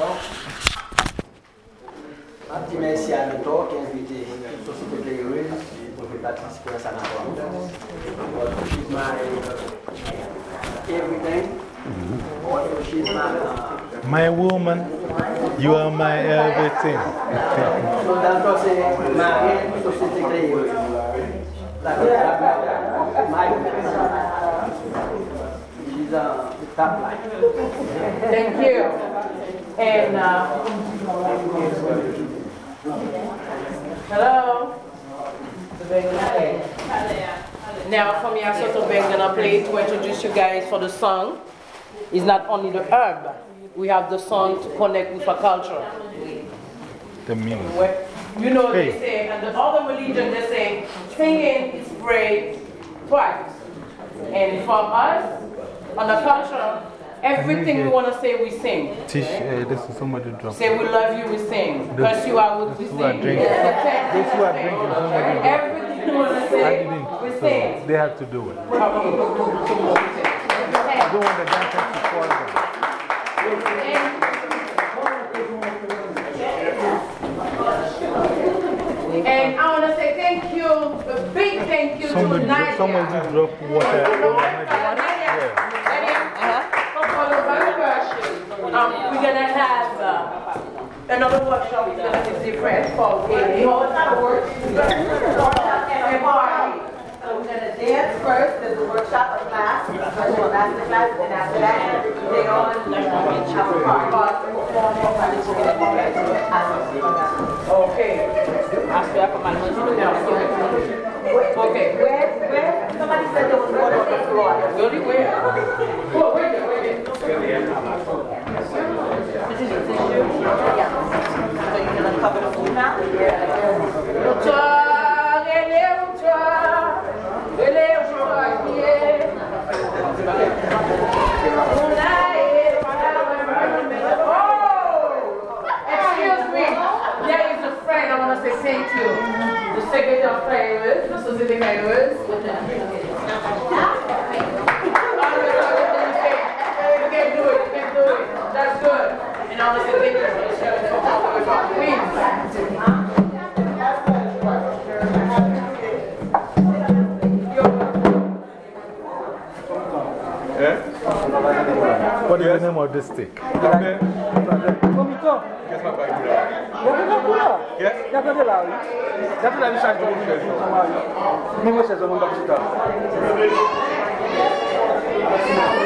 Un petit merci à Notor qui a invité la société Playreuse pour participer à sa rencontre. My everything. She's my. My woman, you are my everything. so, dans le c'est Marie, société Playreuse. La, la, la, she's top line. Thank you. And, uh, hello? Now, for me, I sort of been gonna play to introduce you guys for the song. It's not only the herb, we have the song to connect with our culture. The music. You know, they say, and the other religion, they say, singing is prayed twice. And for us, on the culture, everything we want to say, we sing. Tish, uh, this is somebody drop. Say we love you, we sing. Curse you out, we Those who are sing. drinking. Same. Those who are drinking, somebody drop. Everything we want to say, we So sing. they have to do it. Okay. I don't want the dancers to fall down. And I want to say thank you, a big thank you to Somebody, Nadia. somebody drop water. Um, we're gonna have uh, another workshop, it's gonna be different called a party. So we're gonna dance first, there's a workshop, a class, a master class, and after that, they on, have a party. Okay. Okay. Where, where, somebody said there was water on the floor. Really, where? Oh, wait there, wait there. So you're gonna cover the food now? Ucha, ele ucha, ele ucha, yeah. Unae, Oh, excuse me. There is a friend I want to say thank you. The secretary of Flavors, the Society of Flavors. You can do it, you can do it. That's What is the name of this stick?